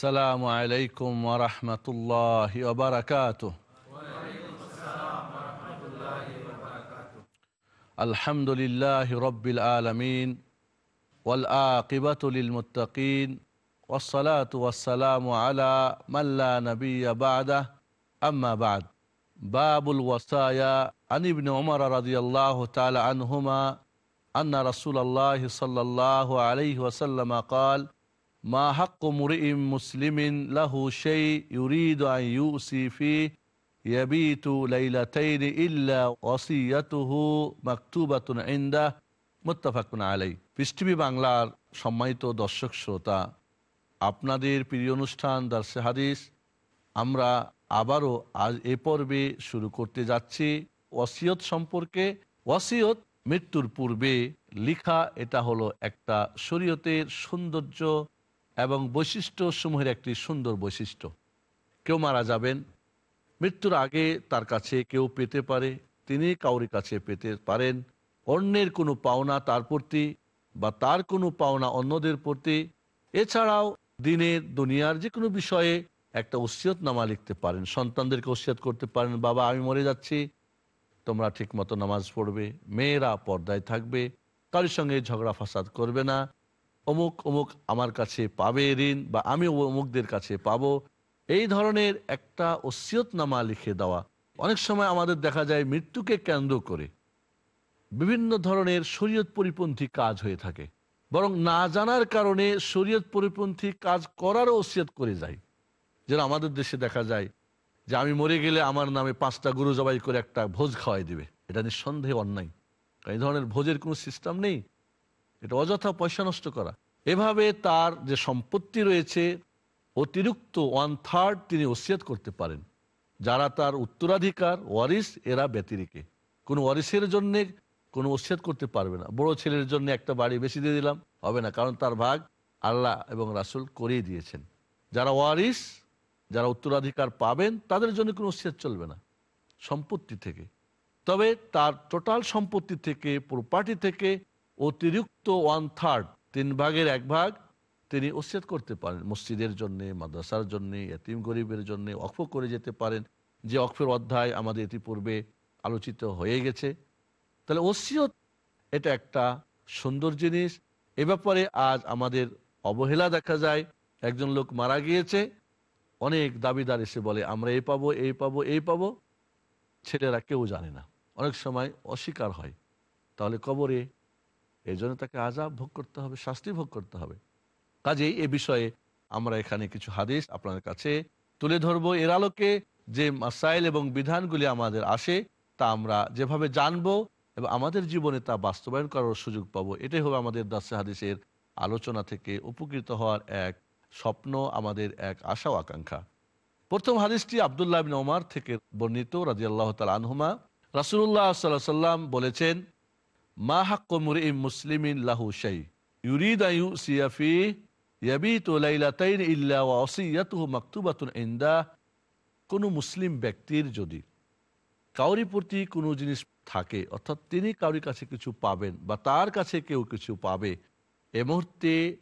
السلام عليكم ورحمة الله وبركاته. الحمد لله رب العالمين والآقبة للمتقين والصلاة والسلام على من لا نبي بعده. أما بعد باب الوصايا عن ابن عمر رضي الله تعالى عنهما أن رسول الله صلى الله عليه وسلم قال ما حق امرئ مسلم له شيء يريد أن يؤسي فيه يبيت ليلتين إلا وصيته مكتوبة عنده মুত্তাফাকুন আলাই পৃষ্টিভি বাংলার সম্মানিত দর্শক শ্রোতা আপনাদের প্রিয় অনুষ্ঠান দার্সে হাদিস আমরা আবারও আজ এ পর্বে শুরু করতে যাচ্ছি ওয়াসিয়ত সম্পর্কে ওয়াসিয়ত মৃত্যুর পূর্বে লিখা এটা হলো একটা শরীয়তের সৌন্দর্য এবং বৈশিষ্ট্য সমূহের একটি সুন্দর বৈশিষ্ট্য। কেউ মারা যাবেন, মৃত্যুর আগে তার কাছে কেউ পেতে পারে, তিনি কাউরি কাছে পেতে পারেন, অন্যের কোনো পাওনা তার প্রতি বা তার কোনো পাওনা অন্যদের প্রতি। এছাড়াও দিনের দুনিয়ার যে কোনো বিষয়ে একটা ওসিয়ত নামা লিখতে পারেন, সন্তানদেরকে ওসিয়ত করতে পারেন, বাবা, আমি মরে যাচ্ছি, তোমরা ঠিক মতো নামাজ পড়বে, মেয়েরা পর্দায় থাকবে, কারোর সঙ্গে ঝগড়া ফাসাদ করবে না অমুক অমুক আমার কাছে পাবে ঋণ বা আমি অমুকদের কাছে পাবো। এই ধরনের একটা ওসিয়তনামা লিখে দেওয়া। অনেক সময় আমাদের দেখা যায় মৃত্যুকে কেন্দ্র করে বিভিন্ন ধরনের শরীয়ত পরিপন্থী কাজ হয়ে থাকে। বরং না জানার কারণে শরীয়ত পরিপন্থী কাজ করারও ওসিয়ত করে যায়। যেন আমাদের দেশে দেখা যায় যে আমি মরে গেলে আমার নামে পাঁচটা গরু জবাই করে একটা ভোজ খাওয়াই দিবে। এটা নিঃসন্দেহে অন্যায়। এই ধরনের ভোজের কোনো সিস্টেম নেই। এটা অযথা পয়সা নষ্ট করা। এভাবে তার যে সম্পত্তি রয়েছে, অতিরিক্ত ওয়ান থার্ড তিনি ওসিয়ত করতে পারেন। যারা তার উত্তরাধিকার ওয়ারিস এরা ব্যতিরিকে। কোনো ওয়ারিসের জন্য কোনো ওসিয়ত করতে পারবে না। বড় ছেলের জন্য একটা বাড়ি বেশি দিয়ে দিলাম, হবে না, কারণ তার ভাগ আল্লাহ এবং রাসুল করিয়ে দিয়েছেন। যারা ওয়ারিস যারা উত্তরাধিকার পাবেন, তাদের জন্য কোনো ওসিয়ত চলবে না, সম্পত্তি থেকে। তবে তার টোটাল সম্পত্তি থেকে প্রপার্টি থেকে অতিরিক্ত ওয়ান থার্ড তিন ভাগের এক ভাগ তিনি ওসিয়ত করতে পারেন। মসজিদের জন্য, মাদ্রাসার জন্য, এতিম গরিবের জন্য অক্ষ করে যেতে পারেন। যে অক্ষের অধ্যায় আমাদের ইতিপূর্বে আলোচিত হয়ে গেছে। তাহলে ওসিয়ত এটা একটা সুন্দর জিনিস। এ ব্যাপারে আজ আমাদের অবহেলা দেখা যায়। একজন লোক মারা গিয়েছে। অনেক দাবিদার এসে বলে, আমরা এই পাবো এই পাবো এই পাবো। ছেলেরা কেউ জানে না। অনেক সময় অস্বীকার হয়। তাহলে কবরে এই জন্য তাকে আজাব ভোগ করতে হবে, শাস্তি ভোগ করতে হবে। কাজেই এ বিষয়ে আমরা এখানে কিছু হাদিস আপনার কাছে তুলে ধরবো। এর আলোকে যে মাসাইল এবং বিধানগুলি আমাদের আসে, তা আমরা যেভাবে জানব এবং আমাদের জীবনে তা বাস্তবায়ন করার সুযোগ পাবো, এটাই হবে আমাদের দাসে হাদিসের আলোচনা থেকে উপকৃত হওয়ার এক স্বপ্ন, আমাদের এক আশা ও আকাঙ্ক্ষা। প্রথম হাদিসটি আবদুল্লাহ বিন থেকে বর্ণিত রাজি আল্লাহ তাল আনহুমা রাসুল্লাহ সাল্লাহ সাল্লাম বলেছেন মা মুসলিম ব্যক্তির যদি কাউরি প্রতি কোনো জিনিস থাকে, অর্থাৎ তিনি কাউরির কাছে কিছু পাবেন বা তার কাছে কেউ কিছু পাবে, এ মুহূর্তে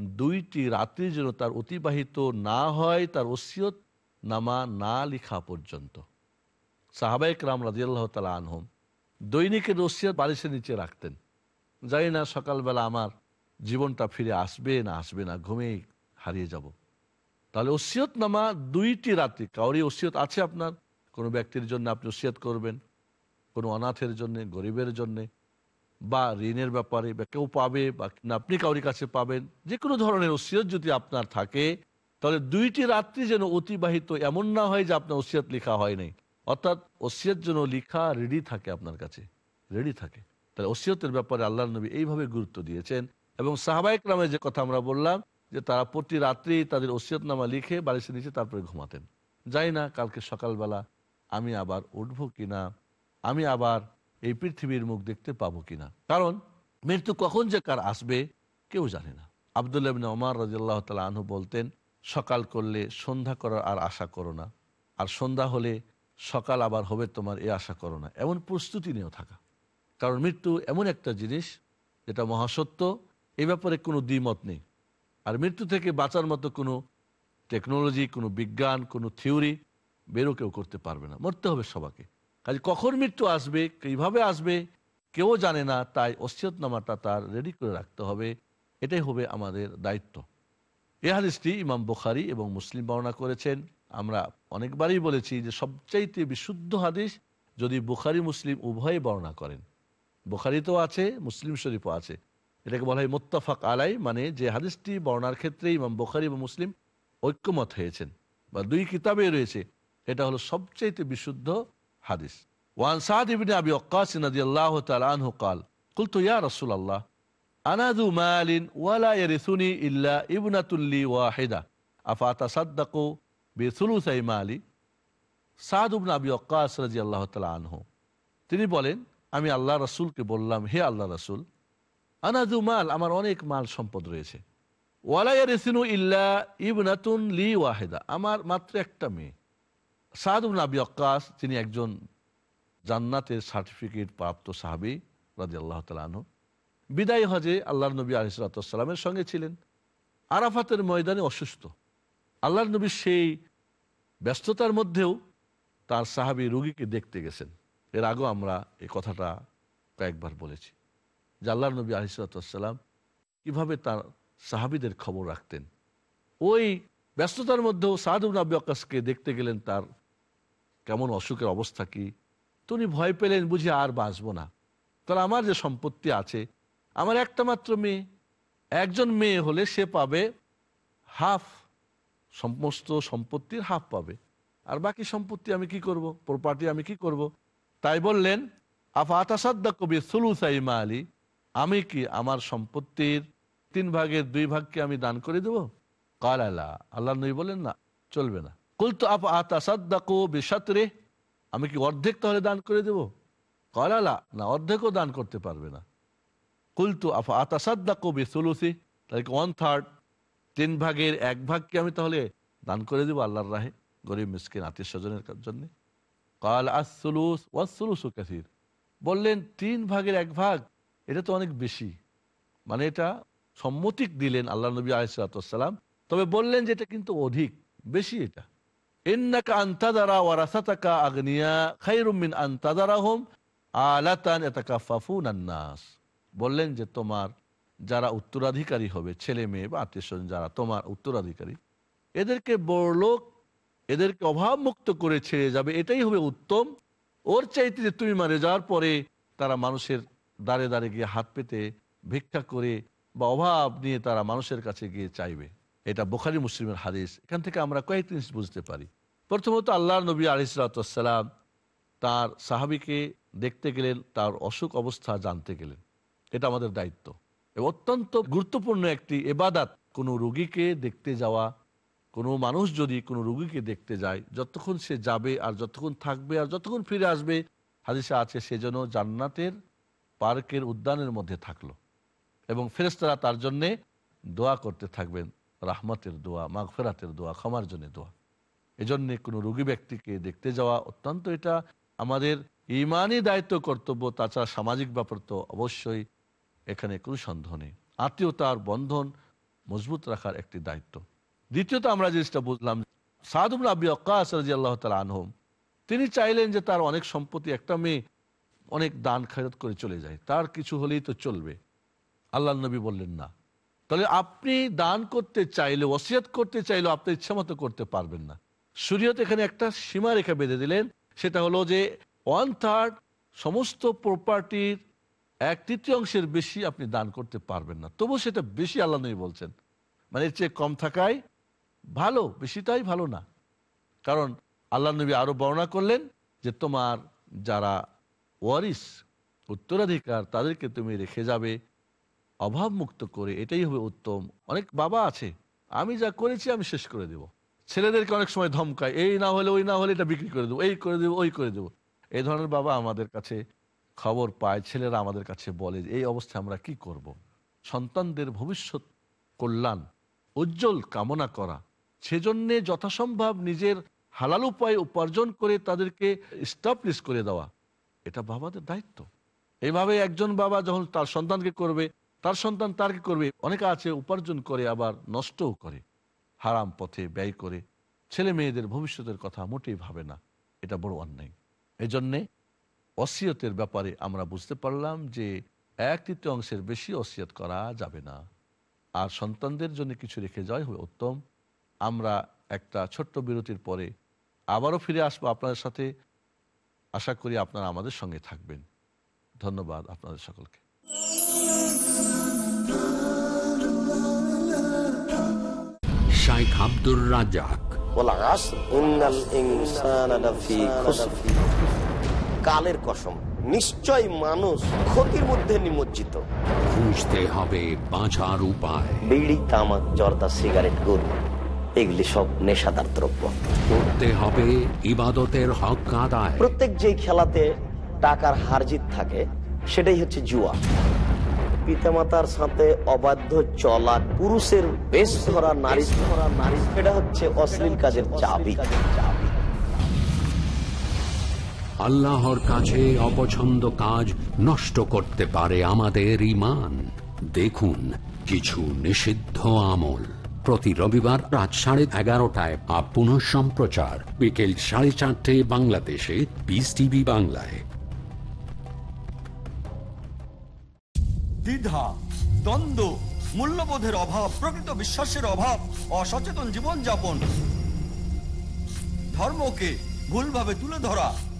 দুইটি রাত্রি যেন তার অতিবাহিত না হয়, তার ওসিয়ত নামা না লিখা পর্যন্ত। সাহাবাইক রাম রাজিয়াল্লাহ তালা আনহম দৈনিকের ওসিয়ত বালিশের নিচে রাখতেন। জানি না সকালবেলা আমার জীবনটা ফিরে আসবে না আসবে না, ঘুমেই হারিয়ে যাব। তাহলে ওসিয়ত নামা দুইটি রাত্রি, কাউরি ওসিয়ত আছে আপনার? কোনো ব্যক্তির জন্য আপনি ওসিয়ত করবেন? কোনো অনাথের জন্য, গরিবের জন্যে? বা ঋণের ব্যাপারে, বা কেউ পাবে বা আপনি কাউরি কাছে পাবেন? যে কোনো ধরনের ওসিয়ত যদি আপনার থাকে, তাহলে দুইটি রাত্রি যেন অতিবাহিত এমন না হয় যে আপনার ওসিয়ত লেখা হয় নাই। অর্থাৎ ওসিয়ত যেন লিখা রেডি থাকে আপনার কাছে রেডি থাকে। তাহলে ওসিয়তের ব্যাপারে আল্লাহ নবী এইভাবে গুরুত্ব দিয়েছেন এবং সাহাবায়ক নামে যে কথা আমরা বললাম, যে তারা প্রতি রাত্রি তাদের ওসিয়ত নামা লিখে বালিশের নিচে তারপরে ঘুমাতেন। যাই না, কালকে সকালবেলা আমি আবার উঠবো কিনা, আমি আবার এই পৃথিবীর মুখ দেখতে পাবো কিনা? কারণ মৃত্যু কখন যে কার আসবে, কেউ জানে না। আবদুল্লাহ ওমার রাজিয়াল্লাহ তালা আনহু বলতেন, সকাল করলে সন্ধ্যা করার আর আশা করো না। আর সন্ধ্যা হলে সকাল আবার হবে তোমার, এ আশা করো না। এমন প্রস্তুতি নিয়েও থাকা। কারণ মৃত্যু এমন একটা জিনিস, যেটা মহাসত্য, এ ব্যাপারে কোনো দ্বিমত নেই। আর মৃত্যু থেকে বাঁচার মতো কোনো টেকনোলজি কোনো বিজ্ঞান, কোনো থিওরি বেরো কেউ করতে পারবে না। মরতে হবে সবাকে কাজে কখন মৃত্যু আসবে, কীভাবে আসবে, কেউ জানে না, তাই ওসিয়তনামাটা তার রেডি করে রাখতে হবে। এটাই হবে আমাদের দায়িত্ব। এ হাদিসটি ইমাম বুখারি এবং মুসলিম বর্ণনা করেছেন। আমরা অনেকবারই বলেছি যে সবচাইতে বিশুদ্ধ হাদিস যদি বুখারি, মুসলিম উভয়ে বর্ণনা করেন। বুখারিতেও আছে, মুসলিম শরীফও আছে। এটাকে বলা হয় মোত্তাফাক আলাই মানে যে হাদিসটি বর্ণার ক্ষেত্রে ইমাম বুখারি বা মুসলিম ঐক্যমত হয়েছেন বা দুই কিতাবে রয়েছে, এটা হলো সবচাইতে বিশুদ্ধ হাদিস। ওয়ান সাদ ইবিনে আবি অক্কাস নাদি আল্লাহ قال قلت يا رسول রসুল আল্লাহ আনাদু مال ওয়ালা يرثني ইল্লা ইবনাতুল্লি لي আফা তাসাদ্দাকু আনহু। তিনি বলেন, আমি আল্লাহ রসুলকে বললাম, হে আল্লাহ রসুল আনাজু মাল, আমার অনেক মাল সম্পদ রয়েছে। লি ওয়াহেদা, আমার মাত্র একটা মেয়ে। সাদুব নাবি অক্কাস তিনি একজন জান্নাতের সার্টিফিকেট প্রাপ্ত সাহাবি রাজি আল্লাহ তালা বিদায় হজে আল্লাহ নবী আলিসালামের সঙ্গে ছিলেন। আরাফাতের ময়দানে অসুস্থ। আল্লাহ নবী সেই ব্যস্ততার মধ্যেও তার সাহাবি রুগীকে দেখতে গেছেন। এর আগেও আমরা এই কথাটা কয়েকবার বলেছি যে আল্লাহ নবী আলিসাল্লাম কীভাবে তার সাহাবিদের খবর রাখতেন। ওই ব্যস্ততার মধ্যেও সাদুল নবী আকাশকে দেখতে গেলেন তার কেমন অসুখের অবস্থা কি। তিনি ভয় পেলেন, বুঝি আর বাঁচবো না। তাহলে আমার যে সম্পত্তি আছে, আমার একটা মাত্র মেয়ে, একজন মেয়ে হলে সে পাবে হাফ সমস্ত সম্পত্তির হাফ পাবে। আর বাকি সম্পত্তি আমি কি করব? প্রপার্টি আমি কি করব? তাই বললেন, আফা আতাসাদ্দা কবি সুলুসাই মা আলী আমি কি আমার সম্পত্তির তিন ভাগের দুই ভাগকে আমি দান করে দেব? কাল আল্লাহ নবী বলেন না, চলবে না। কুল তো আপ আতাসাদ্দাকো বেসাতরে আমি কি অর্ধেক তাহলে দান করে দেব? কাল না, অর্ধেকও দান করতে পারবে না। কুল তো আপ আতাসাদ্দাকো বেসুলুসি? তাহলে ওয়ান থার্ড তিন ভাগের এক ভাগকে আমি তাহলে দান করে দেবো আল্লাহর রাহে, গরিব, মিসকিন আত্মীয় স্বজনের জন্য। কাল আসুলুস ওয়াসুলুসু কাসির। বললেন, তিন ভাগের এক ভাগ, এটা তো অনেক বেশি। মানে এটা সম্মতিক দিলেন আল্লাহ নবী আলিসাল্লাম তবে বললেন যে এটা কিন্তু অধিক, বেশি এটা। আন্তাদারা আন্তাদারা হোম আলাতান ফাফুন বললেন যে তোমার যারা উত্তরাধিকারী হবে, ছেলে মেয়ে বা আত্মীয় স্বজন যারা, তোমার উত্তরাধিকারী, এদেরকে বড়লোক, এদেরকে অভাব মুক্ত করে ছেড়ে যাবে, এটাই হবে উত্তম। ওর চাইতে যে তুমি মারে যাওয়ার পরে তারা মানুষের দাঁড়ে দাঁড়ে গিয়ে হাত পেতে, ভিক্ষা করে বা অভাব নিয়ে তারা মানুষের কাছে গিয়ে চাইবে। এটা বোখারি মুসলিমের হাদিস। এখান থেকে আমরা কয়েক জিনিস বুঝতে পারি। প্রথমত আল্লাহ নবী আলিসালাম তার সাহাবিকে দেখতে গেলেন, তার অসুখ অবস্থা জানতে গেলেন। এটা আমাদের দায়িত্ব। অত্যন্ত গুরুত্বপূর্ণ একটি এবাদাত। কোনো রুগীকে দেখতে যাওয়া, কোনো মানুষ যদি কোনো রুগীকে দেখতে যায়, যতক্ষণ সে যাবে আর যতক্ষণ থাকবে আর যতক্ষণ ফিরে আসবে, হাদিসা আছে সেজন্য জান্নাতের পার্কের উদ্যানের মধ্যে থাকল এবং ফেরেস্তারা তার জন্যে দোয়া করতে থাকবেন। রাহমতের দোয়া, মাগফেরাতের দোয়া, ক্ষমার জন্য দোয়া। এজন্যে কোনো রুগী ব্যক্তিকে দেখতে যাওয়া অত্যন্ত এটা আমাদের ইমানই দায়িত্ব, কর্তব্য। তাছাড়া সামাজিক ব্যাপার তো অবশ্যই এখানে কোনো সন্দেহ নেই। আত্মীয়তার বন্ধন মজবুত রাখার একটি দায়িত্ব। দ্বিতীয়ত আমরা জিনিসটা বুঝলাম সাদুল আবি অক্কাস আল্লাহ তালা আনহম, তিনি চাইলেন যে তার অনেক সম্পত্তি একটা মেয়ে অনেক দান খেরত করে চলে যায়। তার কিছু হলেই তো চলবে। আল্লাহ নবী বললেন, না। তাহলে আপনি দান করতে চাইলে, ওসিয়ত করতে চাইলে আপনি ইচ্ছা মতো করতে পারবেন না। শরীয়ত এখানে একটা সীমা রেখা বেঁধে দিলেন। সেটা হলো যে ওয়ান থার্ড সমস্ত প্রপার্টির এক তৃতীয়াংশের বেশি আপনি দান করতে পারবেন না। তবু সেটা বেশি আল্লাহ নবী বলছেন। মানে এর চেয়ে কম থাকায় ভালো, বেশিটাই ভালো না। কারণ আল্লাহ নবী আরও বর্ণনা করলেন যে তোমার যারা ওয়ারিস, উত্তরাধিকার, তাদেরকে তুমি রেখে যাবে অভাব মুক্ত করে। এটাই হবে উত্তম। অনেক বাবা আছে, আমি যা করেছি আমি শেষ করে দেব। ছেলেদেরকে অনেক সময় ধমকায়, এই না হলে, ওই না হলে এটা বিক্রি করে দেবো, এই করে দেবো, ওই করে দেবো। এই ধরনের বাবা আমাদের কাছে খবর পায়, ছেলেরা আমাদের কাছে বলে এই অবস্থায় আমরা কি করব। সন্তানদের ভবিষ্যৎ কল্যাণ, উজ্জ্বল কামনা করা, সেজন্যে যথাসম্ভব নিজের হালাল উপায় উপার্জন করে তাদেরকে স্টাবলিশ করে দেওয়া, এটা বাবাদের দায়িত্ব এইভাবে একজন বাবা যখন তার সন্তানকে করবে, তার সন্তান তার কি করবে, অনেকে আছে উপার্জন করে আবার নষ্টও করে, হারাম পথে ব্যয় করে, ছেলে মেয়েদের ভবিষ্যতের কথা মোটেই ভাবে না, এটা বড় অন্যায় এজন্যে অসিয়তের ব্যাপারে আমরা বুঝতে পারলাম যে এক তৃতীয় অংশের বেশি অসিয়ত করা যাবে না। আর সন্তানদের জন্য কিছু রেখে যাওয়াই হবে উত্তম। আমরা একটা ছোট্ট বিরতির পরে আবারও ফিরে আসব আপনাদের সাথে। আশা করি আপনারা আমাদের সঙ্গে থাকবেন। ধন্যবাদ আপনাদের সকলকে। শাইখ আব্দুর রাজাক কালের কসম। নিশ্চয় মানুষ ক্ষতির মধ্যে নিমজ্জিত। খুঁজতে হবে বাঁচার উপায়। বিড়ি তামাক জর্দা সিগারেট গরু এগুলি সব নেশাদার দ্রব্য। করতে হবে ইবাদতের হক আদায়। প্রত্যেক যেই খেলাতে টাকার হার জিত থাকে সেটাই হচ্ছে জুয়া। পিতামাতার সাথে অবাধ্য চলা পুরুষের বেশ ধরা নারী ধরা নারী এটা হচ্ছে অশ্লীল কাজের চাবি চাবি। আল্লাহর কাছে অপছন্দ কাজ নষ্ট করতে পারে আমাদের ইমান দেখুন, কিছু নিষিদ্ধ আমল। প্রতি রবিবার রাত সাড়ে এগারোটায় আপ পুনঃ সম্প্রচার। বিকেল সাড়ে চারটে বাংলাদেশে পিস টিভি বাংলায়। দ্বিধা, দ্বন্দ্ব, মূল্যবোধের অভাব, প্রকৃত বিশ্বাসের অভাব, অসচেতন জীবনযাপন, ধর্মকে ভুলভাবে তুলে ধরা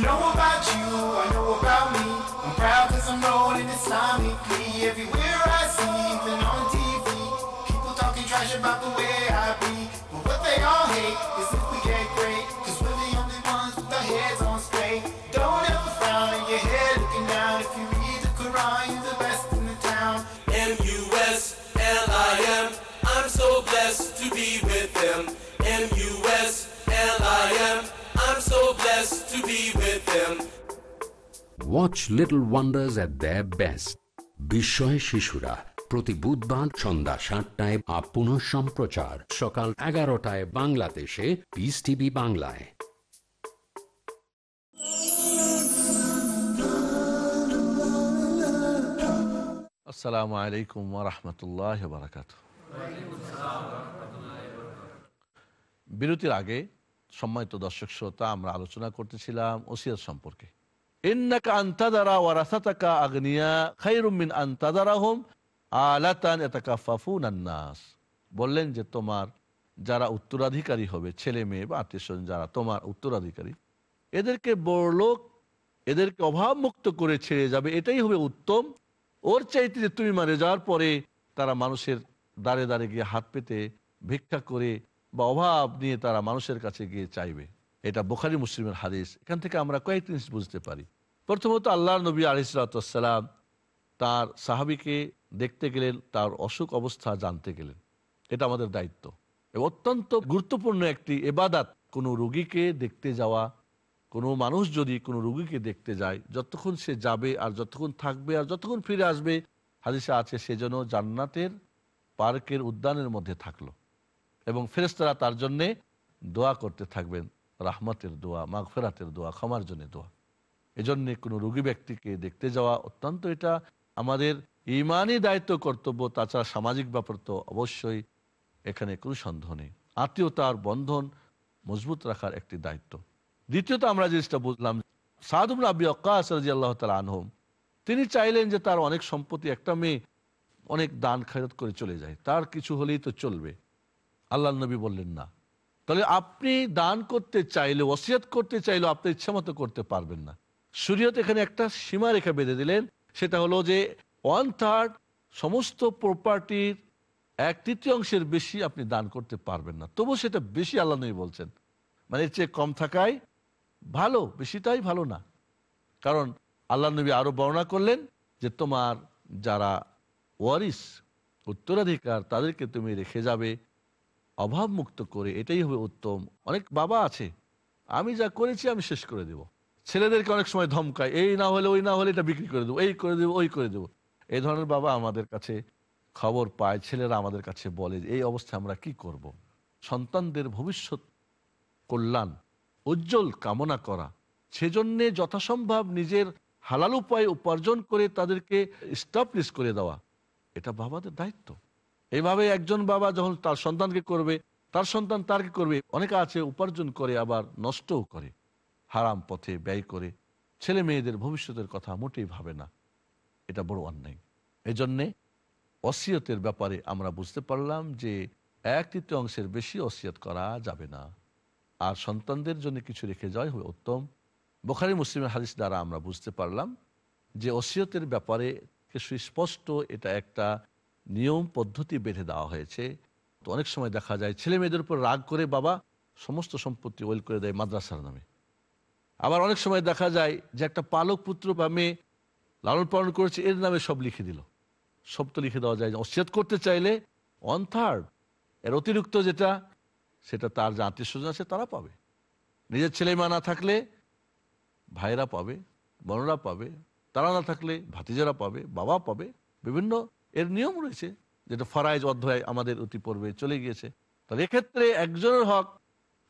know watch Little Wonders at the best বিস্ময় শিশুরা প্রতি বুধবার সন্ধ্যা সাতটায় আপ পুনঃ সম্প্রচার। সকাল এগারোটায় বাংলাদেশে পিস টিভি বাংলায়। আসসালামু আলাইকুম ওরহমতুল্লাহ বারাকাত বিরতির আগে সম্মানিত দর্শক শ্রোতা আমরা আলোচনা করতেছিলাম ওসিয়ত সম্পর্কে। আন্তাদারা বললেন যে, তোমার যারা উত্তরাধিকারী হবে, ছেলে মেয়ে বা আত্মীয় যারা, তোমার উত্তরাধিকারী, এদেরকে বড়লোক, এদেরকে অভাব মুক্ত করে ছেড়ে যাবে। এটাই হবে উত্তম। ওর চাইতে যে তুমি মারে যাওয়ার পরে তারা মানুষের দাঁড়ে দাঁড়ে গিয়ে হাত পেতে ভিক্ষা করে বা অভাব নিয়ে তারা মানুষের কাছে গিয়ে চাইবে। এটা বোখারি মুসলিমের হাদিস। এখান থেকে আমরা কয়েক জিনিস বুঝতে পারি। প্রথমত আল্লাহ নবী আলিসালাম তার সাহাবিকে দেখতে গেলেন, তার অসুখ অবস্থা জানতে গেলেন। এটা আমাদের দায়িত্ব। এবং অত্যন্ত গুরুত্বপূর্ণ একটি এবাদাত, কোনো রুগীকে দেখতে যাওয়া, কোনো মানুষ যদি কোনো রুগীকে দেখতে যায়, যতক্ষণ সে যাবে আর যতক্ষণ থাকবে আর যতক্ষণ ফিরে আসবে, হাদিসে আছে সে যেন জান্নাতের পার্কের উদ্যানের মধ্যে থাকল। এবং ফেরেস্তারা তার জন্যে দোয়া করতে থাকবেন। রাহমাতের দোয়া, মাগফেরাতের দোয়া, ক্ষমার জন্য দোয়া। এজন্যে কোনো রুগী ব্যক্তিকে দেখতে যাওয়া অত্যন্ত এটা আমাদের ইমানই দায়িত্ব, কর্তব্য। তাছাড়া সামাজিক ব্যাপার তো অবশ্যই এখানে কোনো সন্দেহ নেই। আত্মীয়তার বন্ধন মজবুত রাখার একটি দায়িত্ব। দ্বিতীয়ত আমরা জিনিসটা বুঝলাম সাদুল আবি অক্কাস আল্লাহ তালা আনহম তিনি চাইলেন যে তার অনেক সম্পত্তি একটা মেয়ে অনেক দান খরচ করে চলে যায়। তার কিছু হলেই তো চলবে। আল্লাহ নবী বললেন, না। তাহলে আপনি দান করতে চাইলে, ওসিয়াত করতে চাইলে আপনি ইচ্ছা মতো করতে পারবেন না। শরীয়ত এখানে একটা সীমা রেখা বেঁধে দিলেন, সেটা হলো যে ওয়ান থার্ড সমস্ত প্রপার্টির এক তৃতীয় অংশের বেশি আপনি দান করতে পারবেন না। তবু সেটা বেশি আল্লাহ নবী বলছেন। মানে এর চেয়ে কম থাকায় ভালো বেশিটাই ভালো না। কারণ আল্লাহ নবী আরও বর্ণনা করলেন যে তোমার যারা ওয়ারিস, উত্তরাধিকার, তাদেরকে তুমি রেখে যাবে। অভাব মুক্ত করে, এটাই হবে উত্তম। অনেক বাবা আছে, আমি যা করেছি আমি শেষ করে দেব। ছেলেদেরকে অনেক সময় ধমকায়, এই না হলে, ওই না হলে এটা বিক্রি করে দেবো, এই করে দেবো, ওই করে দেবো। এই ধরনের বাবা আমাদের কাছে খবর পায়, ছেলেরা আমাদের কাছে বলে এই অবস্থায় আমরা কি করব। সন্তানদের ভবিষ্যৎ কল্যাণ, উজ্জ্বল কামনা করা, সেজন্যে যথাসম্ভব নিজের হালাল উপায় উপার্জন করে তাদেরকে স্টাবলিশ করে দেওয়া, এটা বাবাদের দায়িত্ব। এইভাবে একজন বাবা যখন তার সন্তানকে করবে, তার সন্তান তার কি করবে, অনেকে আছে উপার্জন করে, আবার নষ্টও করে, হারাম পথে ব্যয় করে। ছেলে মেয়েদের ভবিষ্যতের কথা মোটেই ভাবে না। এটা বড় অন্যায়। এই জন্যে অসিয়তের ব্যাপারে আমরা বুঝতে পারলাম যে এক তৃতীয় অংশের বেশি অসিয়ত করা যাবে না। আর সন্তানদের জন্য কিছু রেখে যাওয়াই হবে উত্তম। বোখারি মুসলিমের হাদিস দ্বারা আমরা বুঝতে পারলাম যে অসিয়তের ব্যাপারে সুস্পষ্ট এটা একটা নিয়ম পদ্ধতি বেঁধে দেওয়া হয়েছে। তো অনেক সময় দেখা যায় ছেলে মেয়েদের উপর রাগ করে বাবা সমস্ত সম্পত্তি ওয়েল করে দেয় মাদ্রাসার নামে। আবার অনেক সময় দেখা যায় যে একটা পালক পুত্র বা মেয়ে লালন পালন করেছে, এর নামে সব লিখে দিল। সব তো লিখে দেওয়া যায় অসিয়াত করতে চাইলে ওয়ান থার্ড এর অতিরিক্ত যেটা, সেটা তার যে আত্মীয় স্বজন আছে তারা পাবে। নিজের ছেলে মা না থাকলে ভাইরা পাবে, বোনরা পাবে, তারা না থাকলে ভাতিজারা পাবে, বাবা পাবে, বিভিন্ন এর নিয়ম রয়েছে যেটা ফরাইজ অধ্যায় আমাদের অতি পূর্বে চলে গিয়েছে। তাহলে এক্ষেত্রে একজনের হক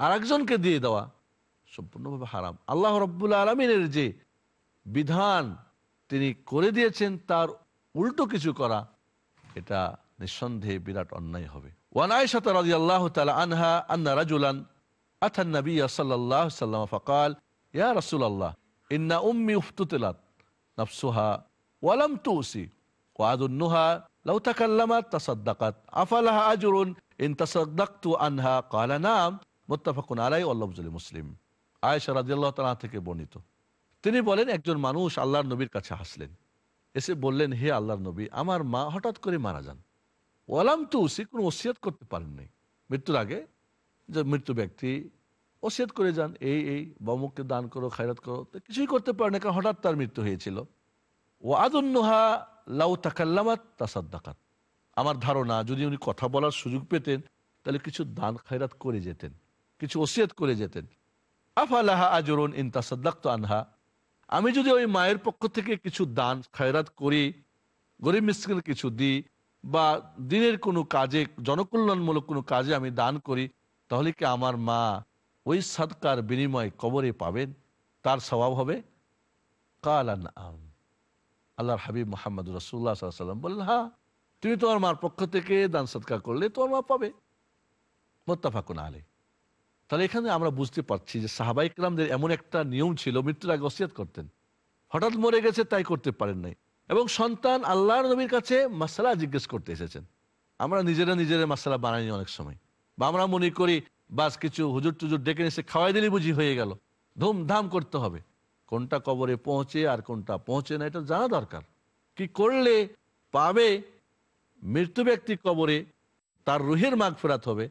আর একজনকে দিয়ে দেওয়া সম্পূর্ণভাবে হারাম। আল্লাহ রব্বুল আলমিনের যে বিধান তিনি করে দিয়েছেন, তার উল্টো কিছু করা, এটা নিঃসন্দেহে বিরাট অন্যায় হবে। ওয়ান আয়সাত রাদিয়াল্লাহু তাআলা আনহা আন্না ফাকাল, ইয়া রাসূলুল্লাহ, ইন্না উম্মি উফতুতিলাত নাফসুহা ওয়া লাম তুসি আফালাহা তাসাদ্দাকতু আনহা? নাম। লাফজুল মুসলিম। থেকে বর্ণিত। তিনি বলেন, একজন মানুষ আল্লাহর নবীর কাছে হাসলেন। এসে বললেন, হে আল্লাহর নবী, আমার মা হঠাৎ করে মারা যান। ওয়ালাম তো উসি কোনো ওসিয়াত করতে পারেন নাই। মৃত্যুর আগে যে মৃত্যু ব্যক্তি ওসিয়াত করে যান, এই এই, বমুককে দান করো, খায়রাত করো কিছুই করতে পারে না, কারণ হঠাৎ তার মৃত্যু হয়েছিল। ও আদুন্নহা লাউ তাকাল্লামাত তাসাদ্দাকাত। আমার ধারণা, যদি উনি কথা বলার সুযোগ পেতেন, তাহলে কিছু দান খায়রাত করে যেতেন, কিছু ওসিয়াত করে যেতেন। আফালাহা আজরুন ইন তাসাদ্দাক্ত আনহা। আমি যদি ওই মায়ের পক্ষ থেকে কিছু দান খায়রাত করি, গরিব মিসকিন কিছু দিই, বা দিনের কোনো কাজে, জনকল্যাণমূলক কোনো কাজে আমি দান করি, তাহলে কি আমার মা ওই সাদকার বিনিময় কবরে পাবেন? তার স্বভাব হবে, কালান আম। আল্লাহর হাবিব মোহাম্মদ রসুল্লাহ সাল্লাম বললেন হ্যাঁ তুমি তোমার মার পক্ষ থেকে দান সৎকার করলে তোমার মা পাবে। মোত্তাফাকুন আলে তাহলে এখানে আমরা বুঝতে পারছি যে সাহাবাই সাহাবাইকরামদের এমন একটা নিয়ম ছিল, মৃত্যুর আগে ওসিয়াত করতেন। হঠাৎ মরে গেছে, তাই করতে পারেন নাই। এবং সন্তান আল্লাহর নবীর কাছে মাসালা জিজ্ঞেস করতে এসেছেন। আমরা নিজেরা নিজেরা মাসালা বানাইনি অনেক সময়। বা আমরা মনে করি, বাস কিছু হুজুর টুজুর ডেকে এসে খাওয়াই দিলে বুঝি হয়ে গেল। ধুমধাম করতে হবে। কোনটা কবরে পৌঁছে আর কোনটা পৌঁছে না, এটা জানা দরকার। কি করলে পাবে? মৃত্যু ব্যক্তি কবরে, তার রুহের মাগ ফেরাত হবে।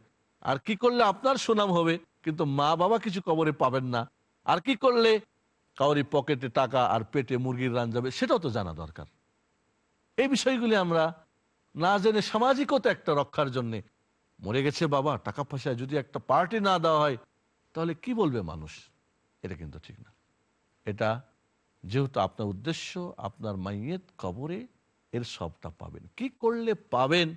আর কি করলে আপনার সুনাম হবে, কিন্তু মা বাবা কিছু কবরে পাবেন না। আর কি করলে কাউরি পকেটে টাকা আর পেটে মুরগির রান যাবে, সেটাও তো জানা দরকার। এই বিষয়গুলি আমরা না জেনে সামাজিকতা একটা রক্ষার জন্যে, মরে গেছে বাবা, টাকা পয়সায় যদি একটা পার্টি না দেওয়া হয়, তাহলে কি বলবে মানুষ? এটা কিন্তু ঠিক না। এটা যেহেতু আপনার উদ্দেশ্য, আপনার মাইয়েত কবরে এর সবটা পাবেন। কি করলে পাবেন?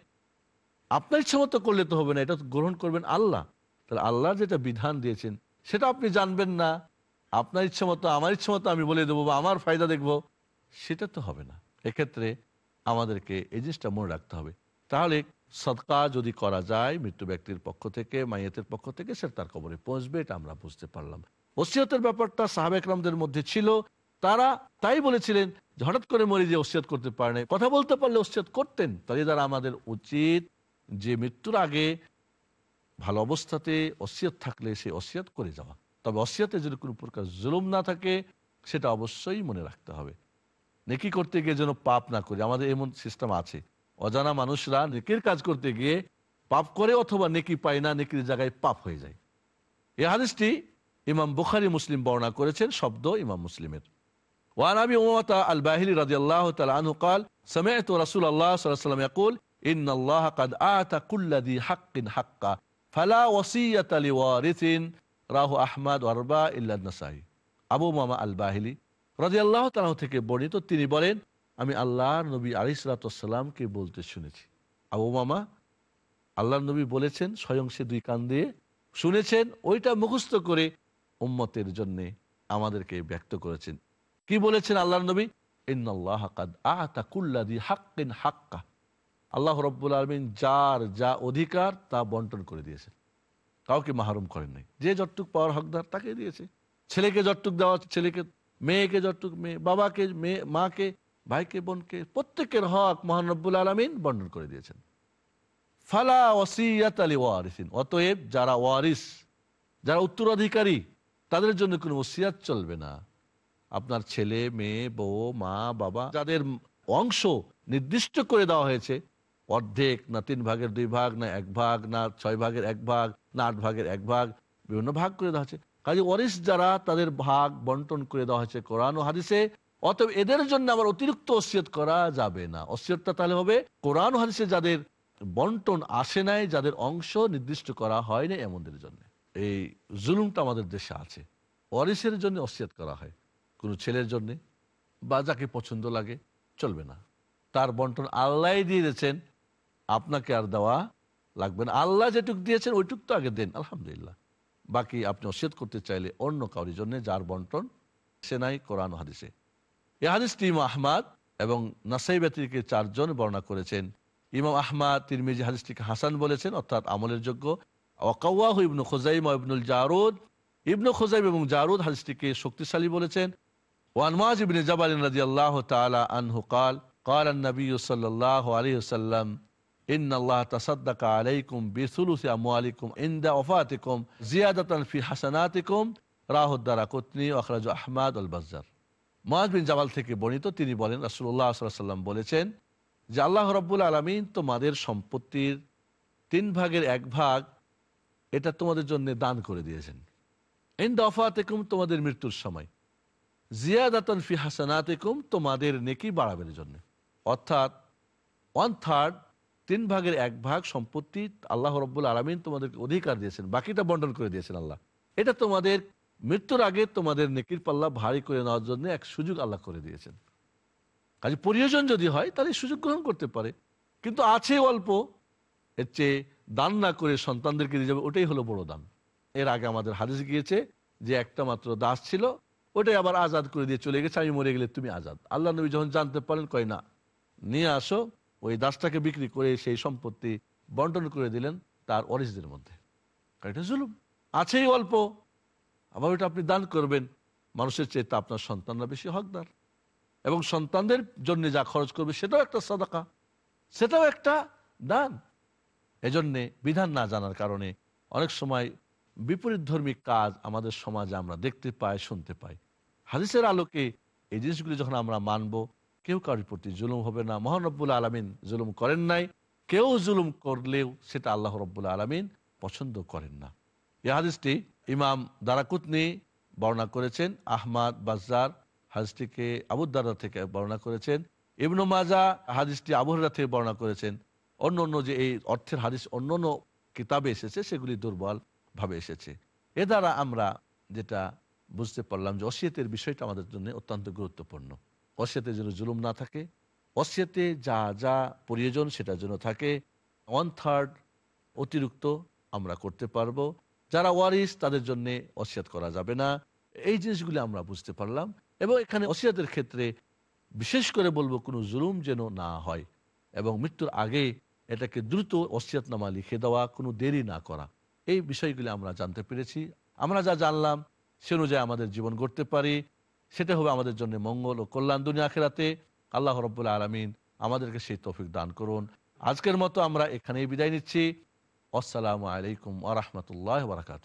আপনার ইচ্ছা মতো করলে তো হবে না, এটা গ্রহণ করবেন আল্লাহ। তাহলে আল্লাহ যেটা বিধান দিয়েছেন, সেটা আপনি জানবেন না। আপনার ইচ্ছা মতো, আমার ইচ্ছা মতো আমি বলে দেবো বা আমার ফায়দা দেখব, সেটা তো হবে না। এক্ষেত্রে আমাদেরকে এই জিনিসটা মনে রাখতে হবে। তাহলে সৎকা যদি করা যায়, মৃত্যু ব্যক্তির পক্ষ থেকে, মাইয়াতের পক্ষ থেকে, সে তার কবরে পৌঁছবে, এটা আমরা বুঝতে পারলাম। ওসিয়তের ব্যাপারটা সাহাবেকরামদের মধ্যে ছিল। তারা তাই বলেছিলেন হঠাৎ করে মরে যে ওসিয়ত করতে পারে কথা বলতে পারলে ওসিয়ত করতেন, তাহলে দ্বারা আমাদের উচিত যে মৃত্যুর আগে ভালো অবস্থাতে অসিয়ত থাকলে সেই অসিয়ত করে যাওয়া। তবে অসিয়তে যদি কোনো প্রকার জুলুম না থাকে, সেটা অবশ্যই মনে রাখতে হবে। নেকি করতে গিয়ে যেন পাপ না করি, আমাদের এমন সিস্টেম আছে। অজানা মানুষরা নেকির কাজ করতে গিয়ে পাপ করে অথবা নেকি পায় না, নেকির জায়গায় পাপ হয়ে যায়। এ হাদিসটি ইমাম বুখারি মুসলিম বর্ণনা করেছেন শব্দ ইমাম মুসলিমের وعن ابي امامه الباهلي رضي الله تعالى عنه قال سمعت رسول الله صلى الله عليه وسلم يقول ان الله قد اعطى كل ذي حق حقا فلا وصيه لوارث রাহু আহমদ ওয়ারবা ইল্লা নাসাই আবু মামা আল বাহিলি রাজিয়াল্লাহ তালাহ থেকে বর্ণিত তিনি বলেন আমি আল্লাহর নবী আলিসালামকে বলতে শুনেছি আবু মামা আল্লাহর নবী বলেছেন স্বয়ং সে দুই কান দিয়ে শুনেছেন ওইটা মুখস্থ করে উম্মতের জন্য আমাদেরকে ব্যক্ত করেছেন। কি বলেছেন আল্লাহর নবী? হাক্কা। আল্লাহ রব্বুল আলমিন যার যা অধিকার তা বন্টন করে দিয়েছেন। কাউকে মাহরুম করেন নাই। যে যতটুক পাওয়ার হকদার তাকে দিয়েছে। ছেলেকে যতটুক দেওয়া ছেলেকে, মেয়েকে যতটুক, মেয়ে, বাবাকে, মেয়ে, মাকে, ভাইকে, বোনকে, প্রত্যেকের হক মহানব্বুল আলমিন বন্টন করে দিয়েছেন। ফালা ওসিয়াত আলী ওয়ারিসিন। অতএব যারা ওয়ারিস, যারা উত্তরাধিকারী তাদের জন্য কোনো ওসিয়াত চলবে না। আপনার ছেলে, মেয়ে, বউ, মা, বাবা, যাদের অংশ নির্দিষ্ট করে দেওয়া হয়েছে, অর্ধেক না তিন ভাগের দুই ভাগ, না এক ভাগ, না ছয় ভাগের এক ভাগ, না আট ভাগের এক ভাগ, বিভিন্ন ভাগ করে দেওয়া হয়েছে। কাজে ওয়ারিস যারা তাদের ভাগ বন্টন করে দেওয়া হয়েছে কোরআন ও হাদিসে, অতএব এদের জন্য আবার অতিরিক্ত অসিয়ত করা যাবে না। অসিয়তটা তাহলে হবে কোরআন হাদিসে যাদের বন্টন আসে নাই, যাদের অংশ নির্দিষ্ট করা হয়নি এমনদের জন্য। এই জুলুমটা আমাদের দেশে আছে। ওয়ারিসের জন্য অসিয়ত করা হয়। কোনো ছেলের জন্য বা যাকে পছন্দ লাগে, চলবে না। তার বন্টন আল্লাহ দিয়ে দিয়েছেন, আপনাকে আর দেওয়া লাগবে না। আল্লাহ যেটুক দিয়েছেন, ওইটুক তো আগে দেন, আলহামদুলিল্লাহ। বাকি আপনি অসিয়ত করতে চাইলে অন্য কাউরি জন্য যার বন্টন, সে নাই কোরআন হাদিসে। এ ইমাম আহমাদ এবং নাসাই ব্যতিকে চারজন বর্ণনা করেছেন। ইমাম আহমাদ তিরমিজি হাদিসটিকে হাসান বলেছেন, অর্থাৎ আমলের যোগ্য। ওয়াকাওয়াহ ইবনু খোজাইম ও ইবনুল জারুদ ইবনু খোজাইম এবং জারুদ হাদিসটিকে শক্তিশালী বলেছেন ওয়ান মাজ ইবনে জাবাল রাদিয়াল্লাহু তাআলা আনহু قال قال النبي صلى الله عليه وسلم إن الله تصدق عليكم بثلث أموالكم عند وفاتكم زيادة في حسناتكم রাহ দারাকুতনি অখরাজ আহমাদ আল বাজার মহাজ বিন জামাল থেকে বর্ণিত তিনি বলেন রাসুল্লাহ সাল্লাম বলেছেন যে আল্লাহ রব্বুল আলমিন তোমাদের সম্পত্তির তিন ভাগের এক ভাগ এটা তোমাদের জন্য দান করে দিয়েছেন। ইন দফাতেকুম তোমাদের মৃত্যুর সময়। জিয়াদাতন ফি হাসানাতেকুম তোমাদের নেকি বাড়াবের জন্য। অর্থাৎ ওয়ান থার্ড তিন ভাগের এক ভাগ সম্পত্তি আল্লাহ রব্বুল আলমিন তোমাদেরকে অধিকার দিয়েছেন, বাকিটা বন্টন করে দিয়েছেন আল্লাহ। এটা তোমাদের মৃত্যুর আগে তোমাদের নেকির পাল্লা ভারী করে নেওয়ার জন্য এক সুযোগ আল্লাহ করে দিয়েছেন। কাজে প্রয়োজন যদি হয়, তাহলে সুযোগ গ্রহণ করতে পারে। কিন্তু আছে অল্প, এর চেয়ে দান না করে সন্তানদেরকে দিয়ে যাবে, ওটাই হলো বড় দান। এর আগে আমাদের হাদিস গিয়েছে যে একটা মাত্র দাস ছিল, ওটাই আবার আজাদ করে দিয়ে চলে গেছে, আমি মরে গেলে তুমি আজাদ। আল্লাহ নবী যখন জানতে পারেন, কয় না, নিয়ে আসো, ওই দাসটাকে বিক্রি করে সেই সম্পত্তি বন্টন করে দিলেন তার অরিজদের মধ্যে। এটা জুলুম। আছেই অল্প, আবার ওইটা আপনি দান করবেন, মানুষের চেয়ে তা আপনার সন্তানরা বেশি হকদার। এবং সন্তানদের জন্য যা খরচ করবে, সেটাও একটা সাদাকা, সেটাও একটা দান। এজন্যে বিধান না জানার কারণে অনেক সময় বিপরীত ধর্মী কাজ আমাদের সমাজে আমরা দেখতে পাই, শুনতে পাই। হাদিসের আলোকে এই জিনিসগুলি যখন আমরা মানব, কেউ কারোর প্রতি জুলুম হবে না। মহানব্বুল আলমিন জুলুম করেন নাই। কেউ জুলুম করলেও সেটা আল্লাহ রব্বুল আলমিন পছন্দ করেন না। এই হাদিসটি ইমাম দারাকুতনি বর্ণনা করেছেন, আহমাদ বাজার হাদিসটিকে আবুদ্দারা থেকে বর্ণনা করেছেন, ইবনু মাজা হাদিসটি আবহরা থেকে বর্ণনা করেছেন। অন্য অন্য যে এই অর্থের হাদিস, অন্য অন্য কিতাবে এসেছে, সেগুলি দুর্বল ভাবে এসেছে। এ দ্বারা আমরা যেটা বুঝতে পারলাম যে অসিয়তের বিষয়টা আমাদের জন্য অত্যন্ত গুরুত্বপূর্ণ। অসিয়তে যেন জুলুম না থাকে অসিয়তে যা যা প্রয়োজন সেটা যেন থাকে ওয়ান থার্ড অতিরিক্ত আমরা করতে পারব। যারা ওয়ারিস তাদের জন্য অসিয়াত করা যাবে না। এই জিনিসগুলি আমরা বুঝতে পারলাম এবং এখানে অসিয়াতের ক্ষেত্রে বিশেষ করে বলব কোনো জুলুম যেন না হয় এবং মৃত্যুর আগে এটাকে দ্রুত অসিয়াতনামা লিখে দেওয়া, কোনো দেরি না করা। এই বিষয়গুলি আমরা জানতে পেরেছি। আমরা যা জানলাম, সে অনুযায়ী আমাদের জীবন গড়তে পারি। সেটা হবে আমাদের জন্য মঙ্গল ও কল্যাণ দুনিয়া আখেরাতে। আল্লাহ রব্বুল্লা আলমিন আমাদেরকে সেই তৌফিক দান করুন। আজকের মতো আমরা এখানেই বিদায় নিচ্ছি। আসসালামু আলাইকুম আরহামতুল্লাহ বারকাত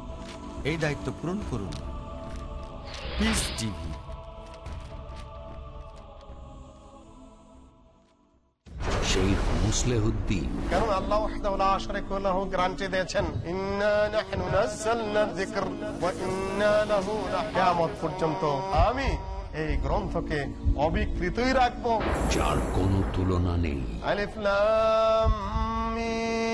এই দায়িত্ব পূরণ করুন। Peace TV Sheikh Muslehuddin. কারণ আল্লাহ ওয়াহদাহু লা শারীকা লাহু গ্যারান্টি দিয়েছেন ইন্না নাহনু নাযালনা যিকর ওয়া ইন্না লাহু কিয়ামত পর্যন্ত আমি এই গ্রন্থকে অবিকৃতই রাখব। যার কোনো তুলনা নেই। আলিফ লাম মিম।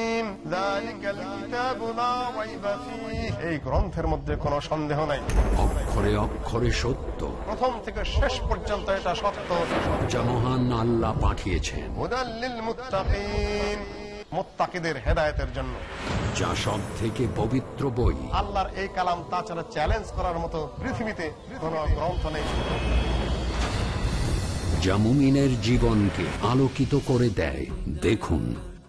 এই গ্রন্থের মধ্যে কোনো সন্দেহ নাই। অক্ষরে অক্ষরে সত্য। প্রথম থেকে শেষ পর্যন্ত এটা সত্য। যা মহান আল্লাহ পাঠিয়েছেন। মুত্তাকিন জন্য। যা সব থেকে পবিত্র বই। আল্লাহর এই কালাম তাছাড়া চ্যালেঞ্জ করার মতো পৃথিবীতে কোনো গ্রন্থ নেই। যা মুমিনের জীবনকে আলোকিত করে দেয়। দেখুন।